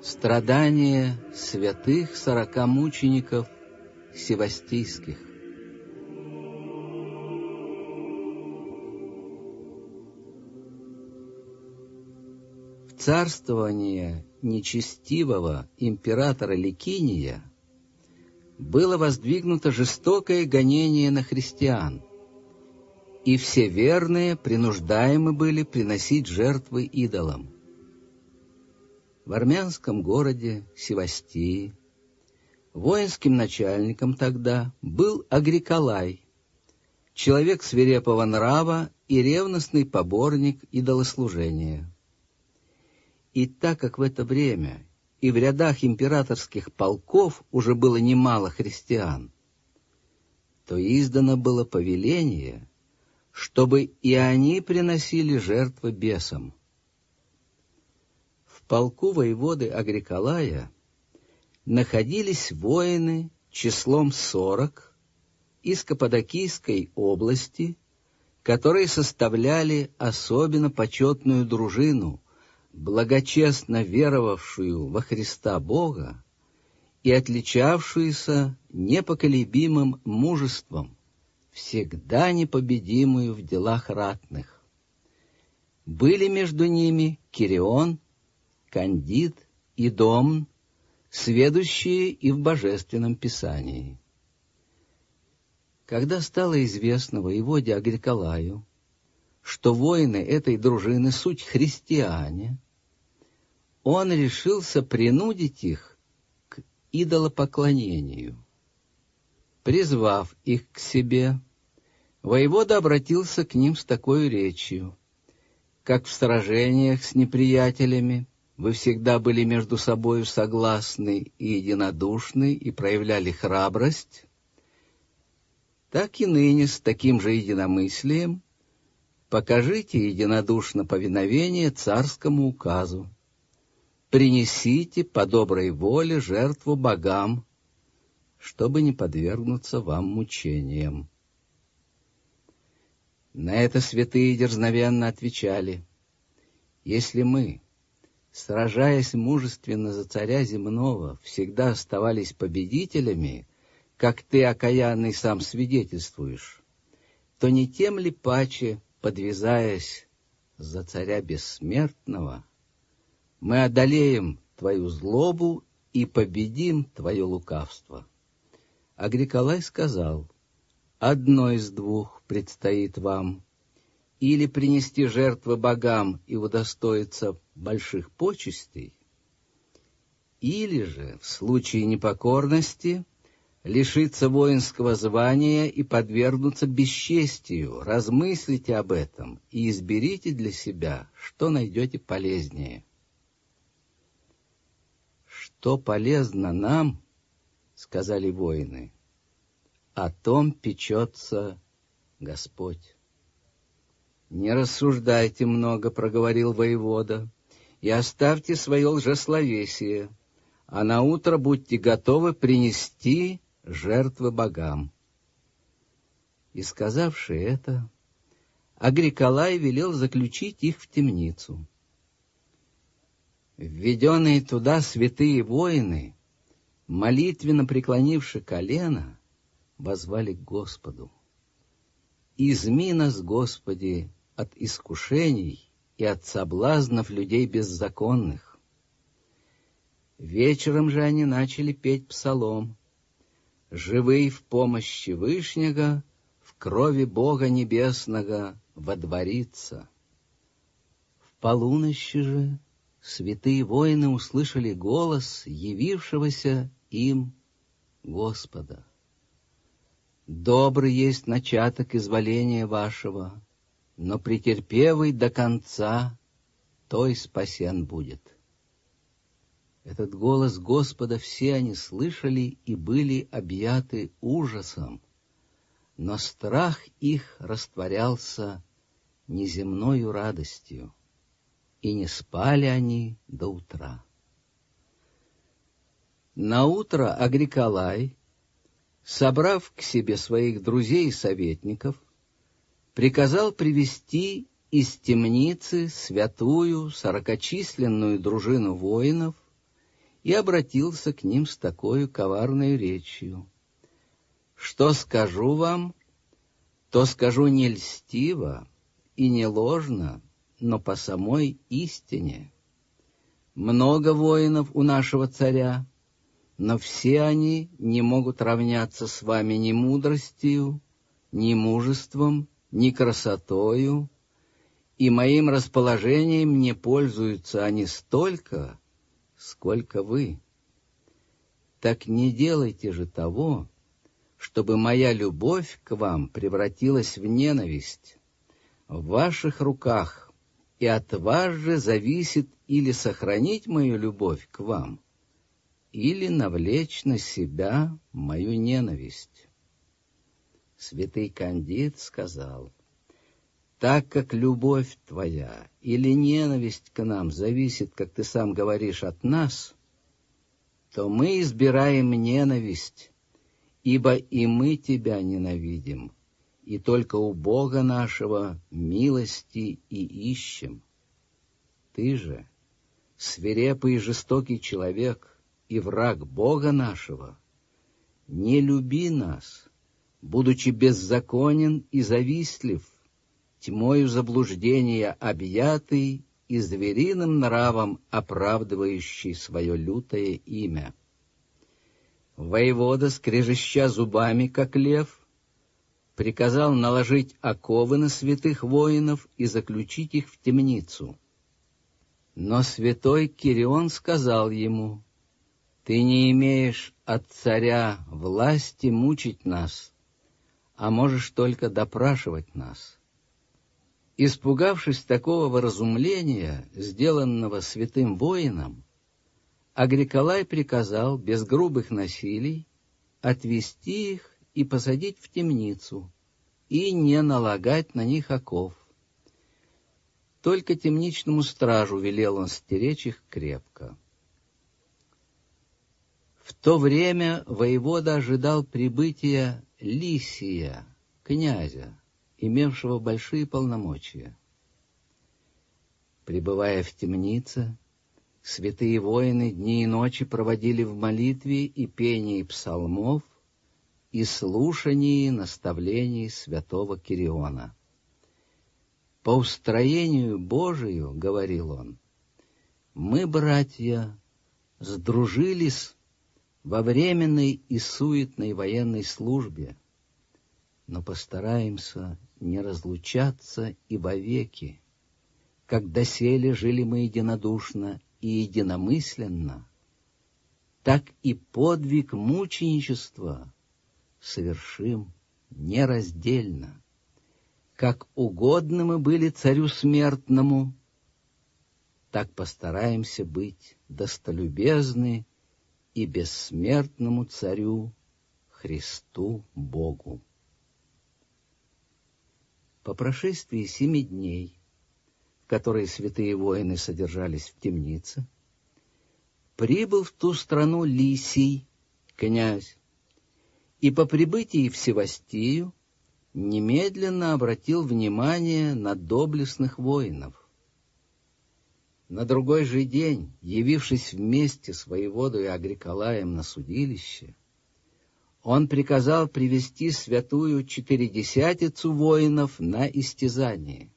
Страдания святых сорока мучеников севастийских. В царствование нечестивого императора Ликиния было воздвигнуто жестокое гонение на христиан, и все верные принуждаемы были приносить жертвы идолам. В армянском городе Севастии воинским начальником тогда был Агриколай, человек свирепого нрава и ревностный поборник идолослужения. И так как в это время и в рядах императорских полков уже было немало христиан, то издано было повеление, чтобы и они приносили жертвы бесам. Полку воеводы Агриколая находились воины числом сорок из Каппадокийской области, которые составляли особенно почетную дружину — благочестно веровавшую во Христа Бога и отличавшуюся непоколебимым мужеством, всегда непобедимую в делах ратных. Были между ними Кирион, Кандид и Домн, сведущие и в Божественном Писании. Когда стало известно воеводе Агриколаю, что воины этой дружины суть христиане, он решился принудить их к идолопоклонению. Призвав их к себе, воевода обратился к ним с такой речью. «Как в сражениях с неприятелями вы всегда были между собою согласны и единодушны и проявляли храбрость, так и ныне с таким же единомыслием покажите единодушно повиновение царскому указу. Принесите по доброй воле жертву богам, чтобы не подвергнуться вам мучениям. На это святые дерзновенно отвечали, если мы, сражаясь мужественно за царя земного, всегда оставались победителями, как ты, окаянный, сам свидетельствуешь, то не тем ли паче, подвязаясь за царя бессмертного, мы одолеем твою злобу и победим твое лукавство. Агриколай сказал, одно из двух предстоит вам, или принести жертвы богам и удостоиться больших почестей, или же, в случае непокорности, лишиться воинского звания и подвергнуться бесчестию, размыслите об этом и изберите для себя, что найдете полезнее что полезно нам, — сказали воины, — о том печется Господь. «Не рассуждайте много», — проговорил воевода, — «и оставьте свое лжесловесие, а на утро будьте готовы принести жертвы богам». И, сказавши это, Агриколай велел заключить их в темницу. Введенные туда святые воины, молитвенно преклонивши колено, возвали к Господу. «Изми нас, Господи, от искушений и от соблазнов людей беззаконных». Вечером же они начали петь псалом. «Живый в помощи Вышнего, в крови Бога Небесного водворится». В полуночи же святые воины услышали голос явившегося им Господа. Добрый есть начаток изволения вашего, но претерпевый до конца, той спасен будет. Этот голос Господа все они слышали и были объяты ужасом, но страх их растворялся неземною радостью и не спали они до утра. На утро Агриколай, собрав к себе своих друзей и советников, приказал привести из темницы святую сорокочисленную дружину воинов и обратился к ним с такой коварной речью. «Что скажу вам, то скажу не льстиво и не ложно, но по самой истине. Много воинов у нашего царя, но все они не могут равняться с вами ни мудростью, ни мужеством, ни красотою, и моим расположением не пользуются они столько, сколько вы. Так не делайте же того, чтобы моя любовь к вам превратилась в ненависть. В ваших руках, и от вас же зависит или сохранить мою любовь к вам, или навлечь на себя мою ненависть. Святый Кандид сказал, так как любовь твоя или ненависть к нам зависит, как ты сам говоришь, от нас, то мы избираем ненависть, ибо и мы тебя ненавидим, и только у Бога нашего милости и ищем. Ты же, свирепый и жестокий человек и враг Бога нашего, не люби нас, будучи беззаконен и завистлив, тьмою заблуждения объятый и звериным нравом оправдывающий свое лютое имя. Воевода, скрежеща зубами, как лев, приказал наложить оковы на святых воинов и заключить их в темницу. Но святой Кирион сказал ему, «Ты не имеешь от царя власти мучить нас, а можешь только допрашивать нас». Испугавшись такого выразумления, сделанного святым воином, Агриколай приказал без грубых насилий отвести их и посадить в темницу и не налагать на них оков. Только темничному стражу велел он стеречь их крепко. В то время воевода ожидал прибытия Лисия, князя, имевшего большие полномочия. Пребывая в темнице, святые воины дни и ночи проводили в молитве и пении псалмов и слушании наставлений святого Кириона. «По устроению Божию, — говорил он, — мы, братья, сдружились во временной и суетной военной службе, но постараемся не разлучаться и вовеки, как доселе жили мы единодушно и единомысленно, так и подвиг мученичества совершим нераздельно. Как угодно мы были царю смертному, так постараемся быть достолюбезны и бессмертному царю Христу Богу. По прошествии семи дней, которые святые воины содержались в темнице, прибыл в ту страну Лисий, князь, и по прибытии в Севастию немедленно обратил внимание на доблестных воинов. На другой же день, явившись вместе с воеводой Агриколаем на судилище, он приказал привести святую четыредесятицу воинов на истязание.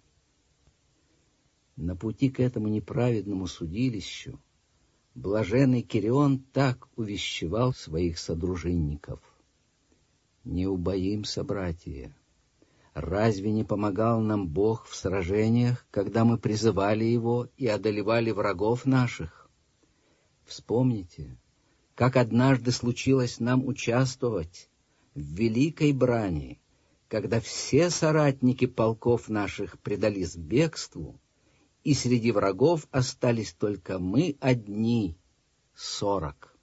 На пути к этому неправедному судилищу блаженный Кирион так увещевал своих содружинников. «Не убоимся, братья! Разве не помогал нам Бог в сражениях, когда мы призывали Его и одолевали врагов наших? Вспомните, как однажды случилось нам участвовать в великой брани, когда все соратники полков наших предались бегству, и среди врагов остались только мы одни, сорок.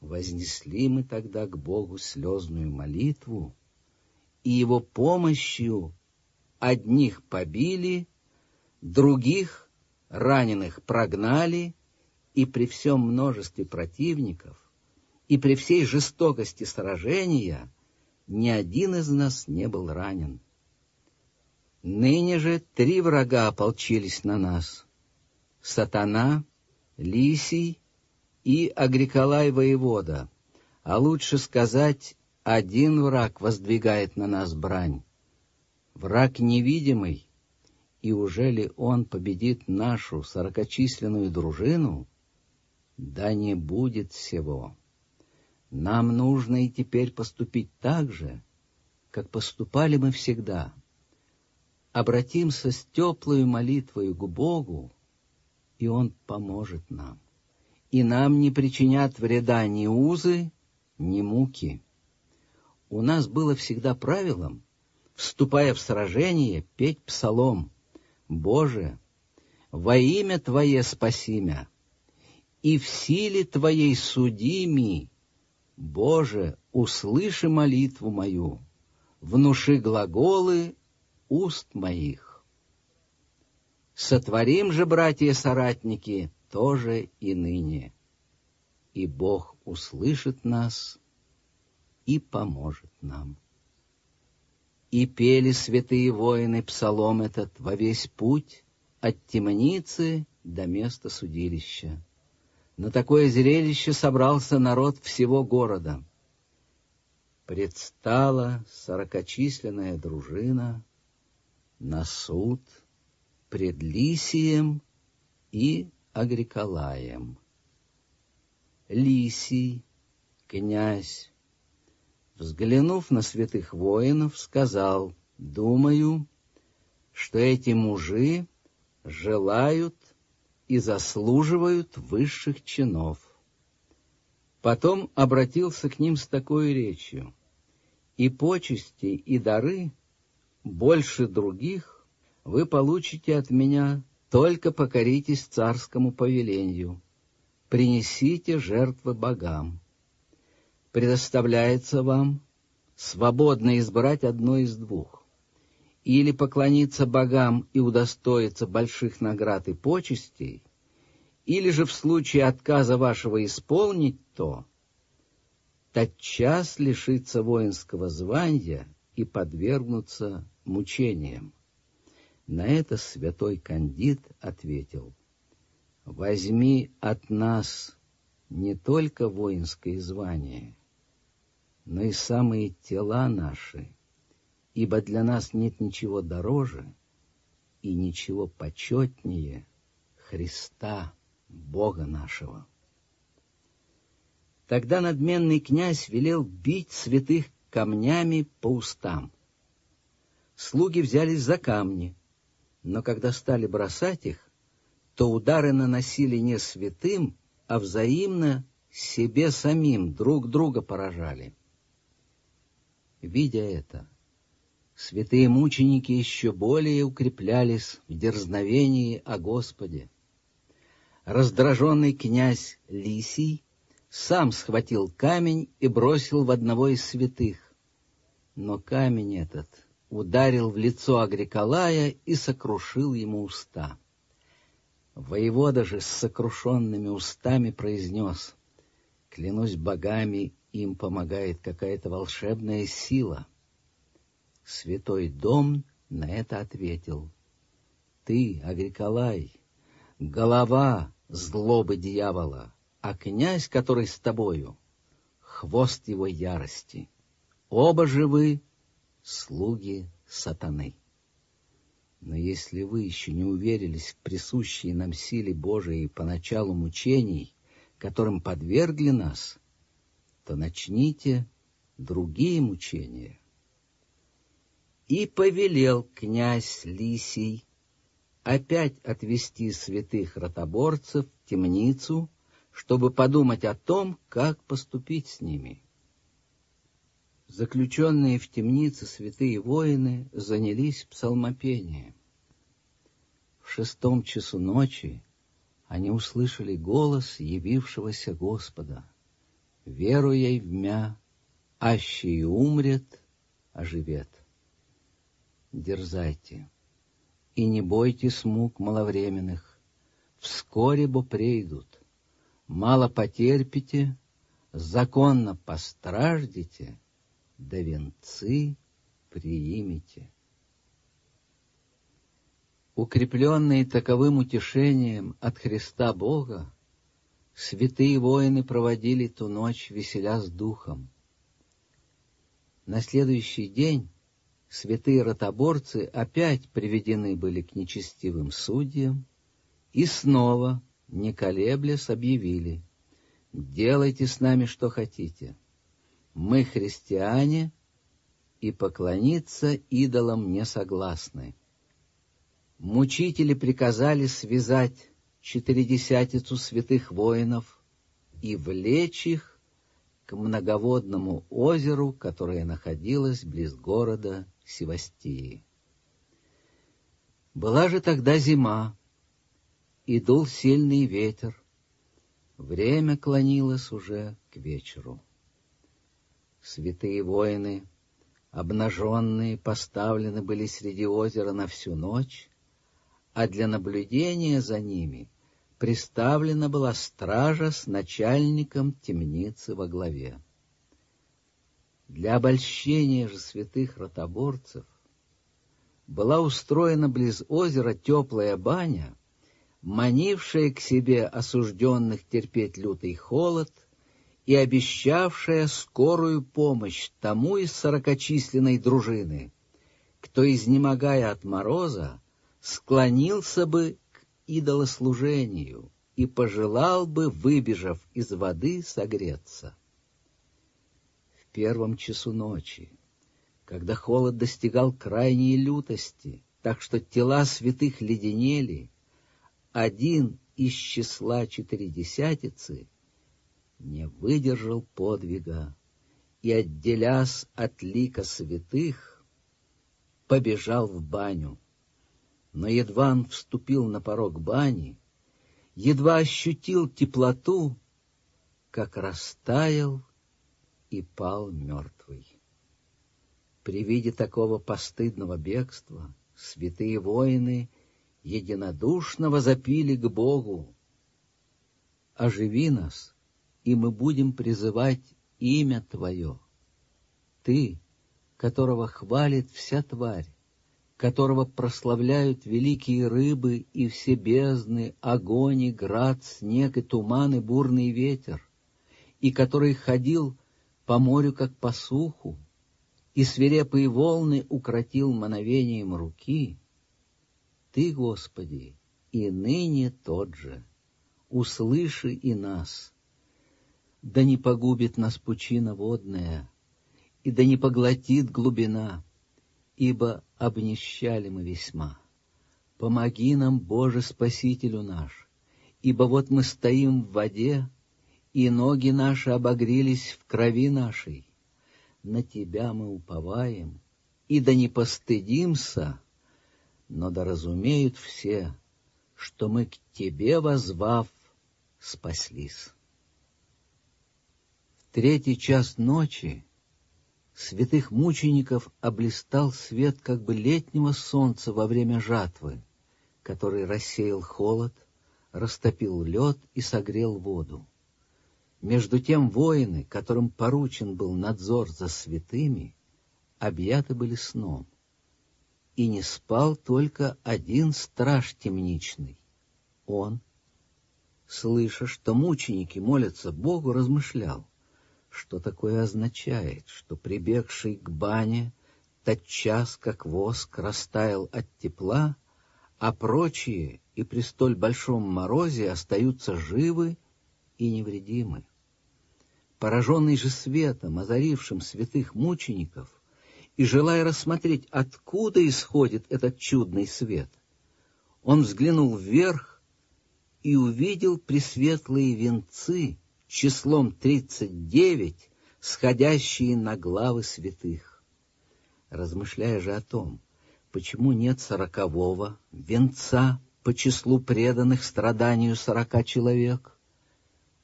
Вознесли мы тогда к Богу слезную молитву, и его помощью одних побили, других раненых прогнали, и при всем множестве противников, и при всей жестокости сражения ни один из нас не был ранен. Ныне же три врага ополчились на нас — сатана, лисий и Агриколай воевода, а лучше сказать, один враг воздвигает на нас брань. Враг невидимый, и уже ли он победит нашу сорокачисленную дружину? Да не будет всего. Нам нужно и теперь поступить так же, как поступали мы всегда. Обратимся с теплой молитвой к Богу, и Он поможет нам. И нам не причинят вреда ни узы, ни муки. У нас было всегда правилом, вступая в сражение, петь псалом. «Боже, во имя Твое спаси мя, и в силе Твоей суди ми, Боже, услыши молитву мою, внуши глаголы уст моих. Сотворим же, братья-соратники, тоже и ныне, и Бог услышит нас и поможет нам. И пели святые воины псалом этот во весь путь от темницы до места судилища. На такое зрелище собрался народ всего города. Предстала сорокачисленная дружина на суд пред Лисием и Агриколаем. Лисий, князь, взглянув на святых воинов, сказал, «Думаю, что эти мужи желают и заслуживают высших чинов. Потом обратился к ним с такой речью. «И почести, и дары больше других вы получите от меня, только покоритесь царскому повелению. Принесите жертвы богам. Предоставляется вам свободно избрать одно из двух или поклониться богам и удостоиться больших наград и почестей, или же в случае отказа вашего исполнить то, тотчас лишиться воинского звания и подвергнуться мучениям. На это святой кандид ответил, «Возьми от нас не только воинское звание, но и самые тела наши, ибо для нас нет ничего дороже и ничего почетнее Христа, Бога нашего. Тогда надменный князь велел бить святых камнями по устам. Слуги взялись за камни, но когда стали бросать их, то удары наносили не святым, а взаимно себе самим друг друга поражали. Видя это, святые мученики еще более укреплялись в дерзновении о Господе. Раздраженный князь Лисий сам схватил камень и бросил в одного из святых. Но камень этот ударил в лицо Агриколая и сокрушил ему уста. Воевода же с сокрушенными устами произнес, «Клянусь богами, им помогает какая-то волшебная сила». Святой Дом на это ответил. Ты, Агриколай, голова злобы дьявола, а князь, который с тобою, хвост его ярости. Оба живы слуги сатаны. Но если вы еще не уверились в присущей нам силе Божией по началу мучений, которым подвергли нас, то начните другие мучения и повелел князь Лисий опять отвести святых ротоборцев в темницу, чтобы подумать о том, как поступить с ними. Заключенные в темнице святые воины занялись псалмопением. В шестом часу ночи они услышали голос явившегося Господа. «Веруя в мя, аще и умрет, оживет» дерзайте, и не бойтесь мук маловременных, вскоре бо придут, мало потерпите, законно постраждите, да венцы приимите. Укрепленные таковым утешением от Христа Бога, Святые воины проводили ту ночь, веселя с духом. На следующий день святые ротоборцы опять приведены были к нечестивым судьям и снова, не колеблясь, объявили, «Делайте с нами, что хотите. Мы христиане, и поклониться идолам не согласны». Мучители приказали связать четыредесятицу святых воинов и влечь их к многоводному озеру, которое находилось близ города Севастии. Была же тогда зима, и дул сильный ветер. Время клонилось уже к вечеру. Святые воины, обнаженные, поставлены были среди озера на всю ночь, а для наблюдения за ними приставлена была стража с начальником темницы во главе. Для обольщения же святых ротоборцев была устроена близ озера теплая баня, манившая к себе осужденных терпеть лютый холод и обещавшая скорую помощь тому из сорокочисленной дружины, кто, изнемогая от мороза, склонился бы к идолослужению и пожелал бы, выбежав из воды, согреться. В первом часу ночи, когда холод достигал крайней лютости, так что тела святых леденели, один из числа четыредесятицы не выдержал подвига и, отделясь от лика святых, побежал в баню но едва он вступил на порог бани, едва ощутил теплоту, как растаял и пал мертвый. При виде такого постыдного бегства святые воины единодушно возопили к Богу. «Оживи нас, и мы будем призывать имя Твое. Ты, которого хвалит вся тварь, которого прославляют великие рыбы и все бездны, огонь и град, снег и туман и бурный ветер, и который ходил по морю, как по суху, и свирепые волны укротил мановением руки, Ты, Господи, и ныне тот же, услыши и нас, да не погубит нас пучина водная, и да не поглотит глубина, ибо обнищали мы весьма. Помоги нам, Боже, Спасителю наш, ибо вот мы стоим в воде, и ноги наши обогрелись в крови нашей. На Тебя мы уповаем, и да не постыдимся, но да разумеют все, что мы к Тебе, возвав, спаслись. В третий час ночи святых мучеников облистал свет как бы летнего солнца во время жатвы, который рассеял холод, растопил лед и согрел воду. Между тем воины, которым поручен был надзор за святыми, объяты были сном. И не спал только один страж темничный. Он, слыша, что мученики молятся Богу, размышлял — что такое означает, что прибегший к бане тотчас, как воск, растаял от тепла, а прочие и при столь большом морозе остаются живы и невредимы. Пораженный же светом, озарившим святых мучеников, и желая рассмотреть, откуда исходит этот чудный свет, он взглянул вверх и увидел пресветлые венцы, числом тридцать девять, сходящие на главы святых. Размышляя же о том, почему нет сорокового венца по числу преданных страданию сорока человек,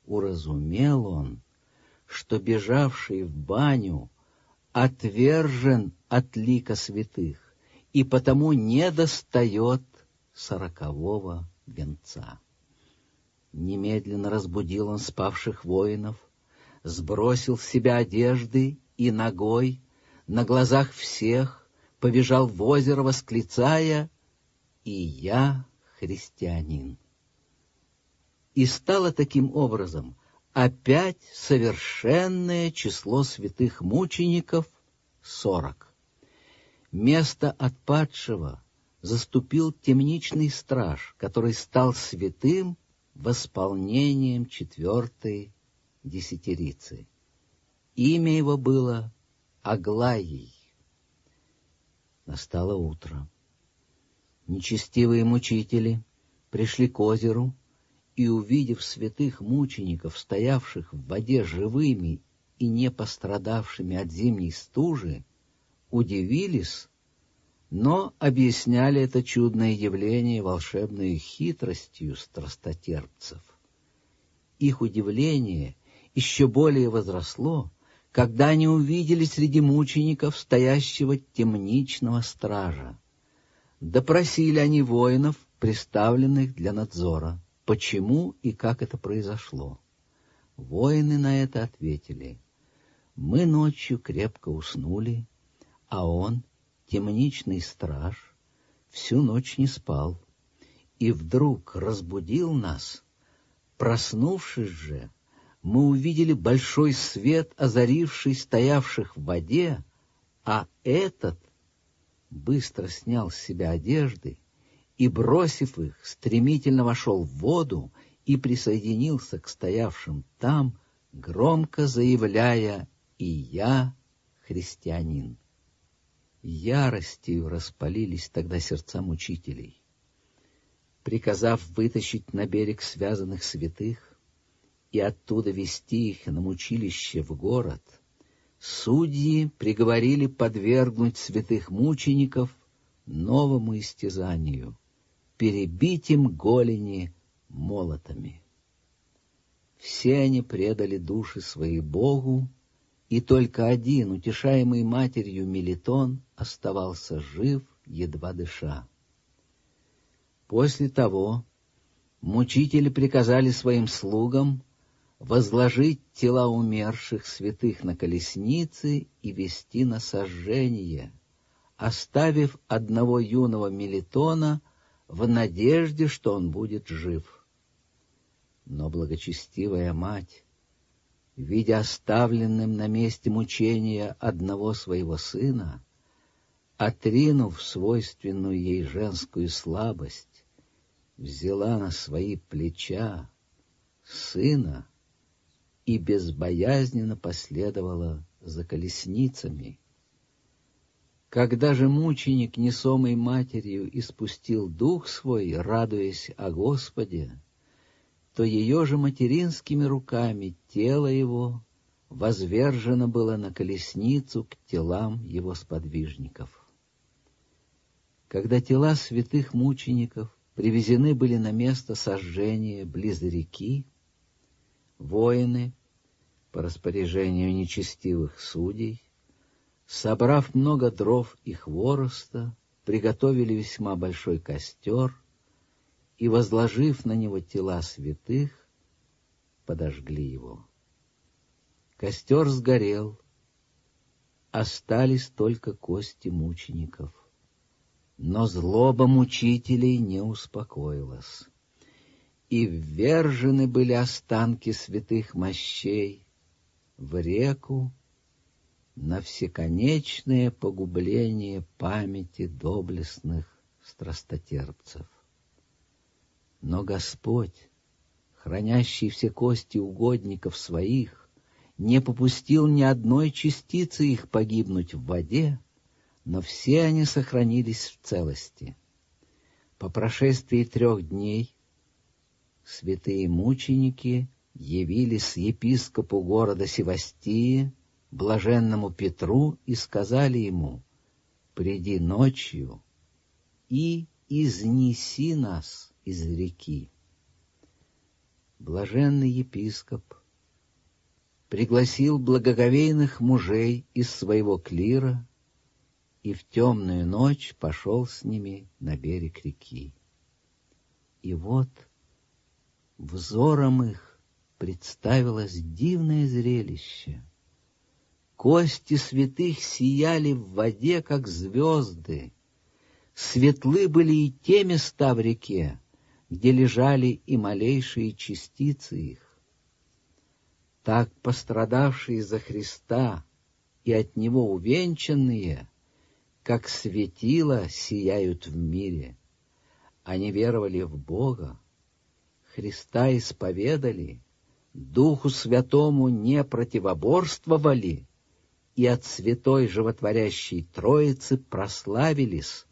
уразумел он, что бежавший в баню отвержен от лика святых и потому не достает сорокового венца. Немедленно разбудил он спавших воинов, сбросил с себя одежды и ногой, на глазах всех, побежал в озеро, восклицая «И я христианин». И стало таким образом опять совершенное число святых мучеников — сорок. Место отпадшего заступил темничный страж, который стал святым восполнением четвертой десятирицы. Имя его было Аглаей. Настало утро. Нечестивые мучители пришли к озеру и, увидев святых мучеников, стоявших в воде живыми и не пострадавшими от зимней стужи, удивились, но объясняли это чудное явление волшебной хитростью страстотерпцев. Их удивление еще более возросло, когда они увидели среди мучеников стоящего темничного стража. Допросили они воинов, представленных для надзора, почему и как это произошло. Воины на это ответили, «Мы ночью крепко уснули, а он, темничный страж, всю ночь не спал и вдруг разбудил нас. Проснувшись же, мы увидели большой свет, озаривший стоявших в воде, а этот быстро снял с себя одежды и, бросив их, стремительно вошел в воду и присоединился к стоявшим там, громко заявляя «И я христианин» яростью распалились тогда сердца мучителей. Приказав вытащить на берег связанных святых и оттуда вести их на мучилище в город, судьи приговорили подвергнуть святых мучеников новому истязанию, перебить им голени молотами. Все они предали души свои Богу и только один, утешаемый матерью Мелитон, оставался жив, едва дыша. После того мучители приказали своим слугам возложить тела умерших святых на колесницы и вести на сожжение, оставив одного юного Мелитона в надежде, что он будет жив. Но благочестивая мать видя оставленным на месте мучения одного своего сына, отринув свойственную ей женскую слабость, взяла на свои плеча сына и безбоязненно последовала за колесницами. Когда же мученик, несомый матерью, испустил дух свой, радуясь о Господе, то ее же материнскими руками тело его возвержено было на колесницу к телам его сподвижников. Когда тела святых мучеников привезены были на место сожжения близ реки, воины, по распоряжению нечестивых судей, собрав много дров и хвороста, приготовили весьма большой костер и, возложив на него тела святых, подожгли его. Костер сгорел, остались только кости мучеников. Но злоба мучителей не успокоилась, и ввержены были останки святых мощей в реку на всеконечное погубление памяти доблестных страстотерпцев. Но Господь, хранящий все кости угодников своих, не попустил ни одной частицы их погибнуть в воде, но все они сохранились в целости. По прошествии трех дней святые мученики явились епископу города Севастии, блаженному Петру, и сказали ему, «Приди ночью и изнеси нас из реки. Блаженный епископ пригласил благоговейных мужей из своего клира и в темную ночь пошел с ними на берег реки. И вот взором их представилось дивное зрелище. Кости святых сияли в воде, как звезды. Светлы были и те места в реке, где лежали и малейшие частицы их. Так пострадавшие за Христа и от Него увенчанные, как светило, сияют в мире. Они веровали в Бога, Христа исповедали, Духу Святому не противоборствовали и от Святой Животворящей Троицы прославились,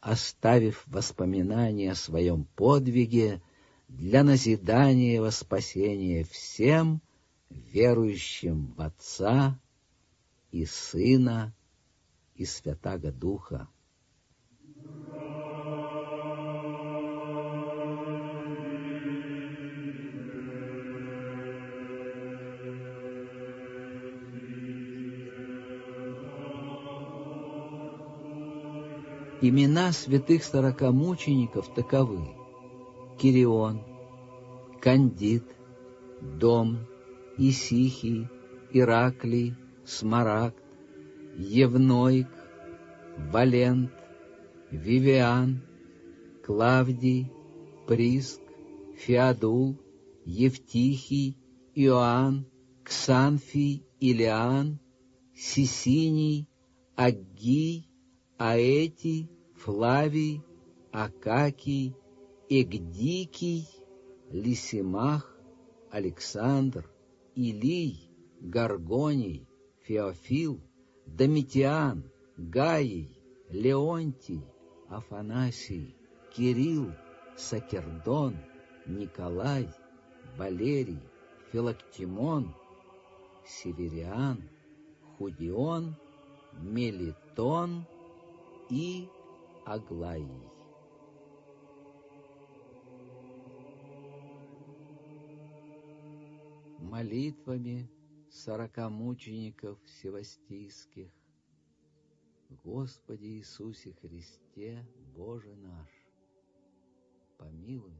оставив воспоминания о своем подвиге для назидания во спасение всем, верующим в Отца и Сына и Святаго Духа. Имена святых сорока мучеников таковы. Кирион, Кандид, Дом, Исихий, Ираклий, Смарагд, Евноик, Валент, Вивиан, Клавдий, Приск, Феодул, Евтихий, Иоанн, Ксанфий, Илиан, Сисиний, Аггий, Аэтий, Флавий, Акакий, Эгдикий, Лисимах, Александр, Илий, Гаргоний, Феофил, Домитиан, Гаий, Леонтий, Афанасий, Кирилл, Сакердон, Николай, Валерий, Филактимон, Севериан, Худион, Мелитон — и Аглаей. Молитвами сорока мучеников севастийских, Господи Иисусе Христе, Боже наш, помилуй